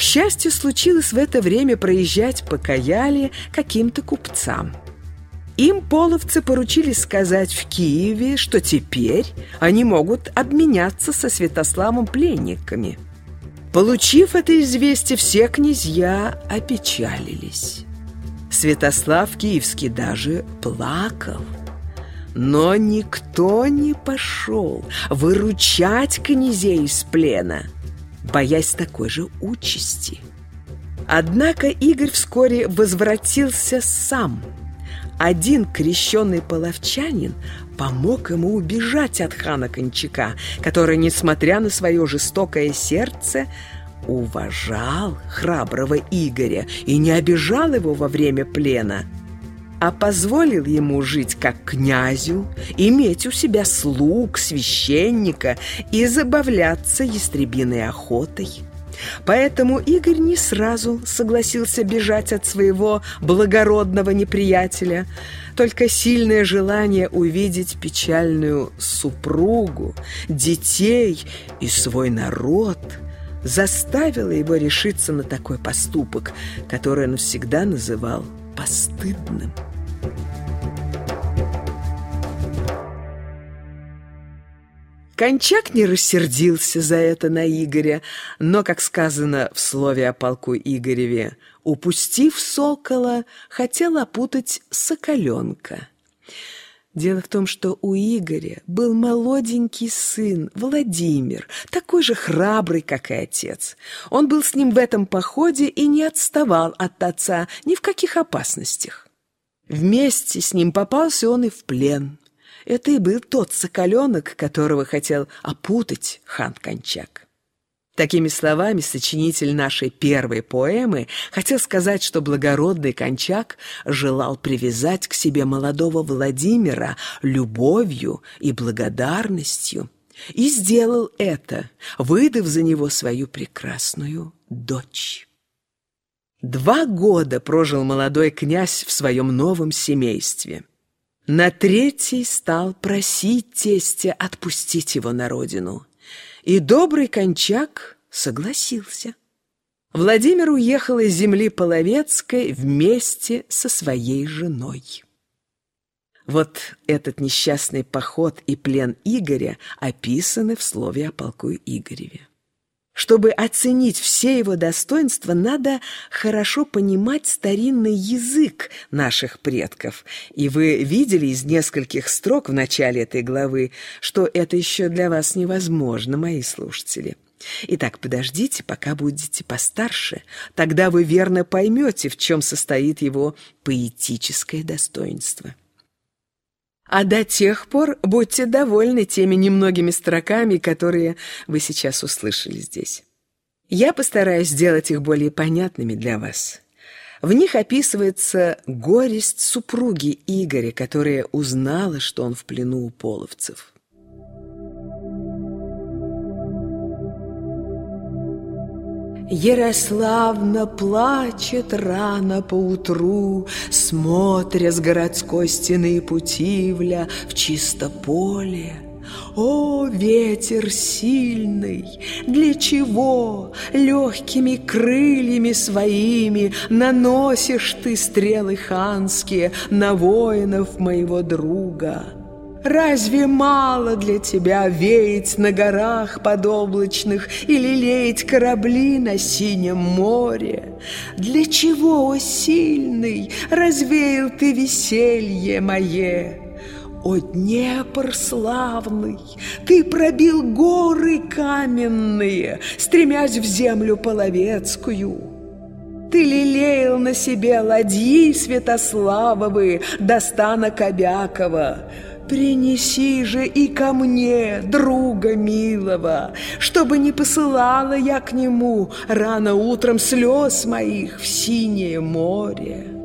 счастью, случилось в это время проезжать по Каяле каким-то купцам. Им половцы поручили сказать в Киеве, что теперь они могут обменяться со Святославом пленниками. Получив это известие, все князья опечалились. Святослав Киевский даже плакал. Но никто не пошел выручать князей из плена, боясь такой же участи. Однако Игорь вскоре возвратился сам. Один крещенный половчанин помог ему убежать от хана Кончака, который, несмотря на свое жестокое сердце, уважал храброго Игоря и не обижал его во время плена – а позволил ему жить как князю, иметь у себя слуг, священника и забавляться ястребиной охотой. Поэтому Игорь не сразу согласился бежать от своего благородного неприятеля. Только сильное желание увидеть печальную супругу, детей и свой народ заставило его решиться на такой поступок, который он всегда называл постыдным. Кончак не рассердился за это на Игоря, но, как сказано в слове о полку Игореве, упустив сокола, хотел опутать соколенка. Дело в том, что у Игоря был молоденький сын, Владимир, такой же храбрый, как и отец. Он был с ним в этом походе и не отставал от отца ни в каких опасностях. Вместе с ним попался он и в плен. Это и был тот соколенок, которого хотел опутать хан Кончак. Такими словами сочинитель нашей первой поэмы хотел сказать, что благородный Кончак желал привязать к себе молодого Владимира любовью и благодарностью, и сделал это, выдав за него свою прекрасную дочь. Два года прожил молодой князь в своем новом семействе. На третий стал просить тестя отпустить его на родину. И добрый кончак согласился. Владимир уехал из земли Половецкой вместе со своей женой. Вот этот несчастный поход и плен Игоря описаны в слове о полку Игореве. Чтобы оценить все его достоинства, надо хорошо понимать старинный язык наших предков. И вы видели из нескольких строк в начале этой главы, что это еще для вас невозможно, мои слушатели. Итак, подождите, пока будете постарше, тогда вы верно поймете, в чем состоит его поэтическое достоинство. А до тех пор будьте довольны теми немногими строками, которые вы сейчас услышали здесь. Я постараюсь сделать их более понятными для вас. В них описывается горесть супруги Игоря, которая узнала, что он в плену у половцев. Ярославна плачет рано поутру, Смотря с городской стены Путивля в чисто поле. О, ветер сильный, для чего легкими крыльями своими Наносишь ты стрелы ханские на воинов моего друга? Разве мало для тебя веять на горах подоблачных или леять корабли на синем море? Для чего, о сильный, развеял ты веселье мое? О, Днепр славный, ты пробил горы каменные, стремясь в землю половецкую. Ты лелеял на себе ладьи Святославовы до стана Кобякова, Принеси же и ко мне друга милого, Чтобы не посылала я к нему Рано утром слез моих в синее море.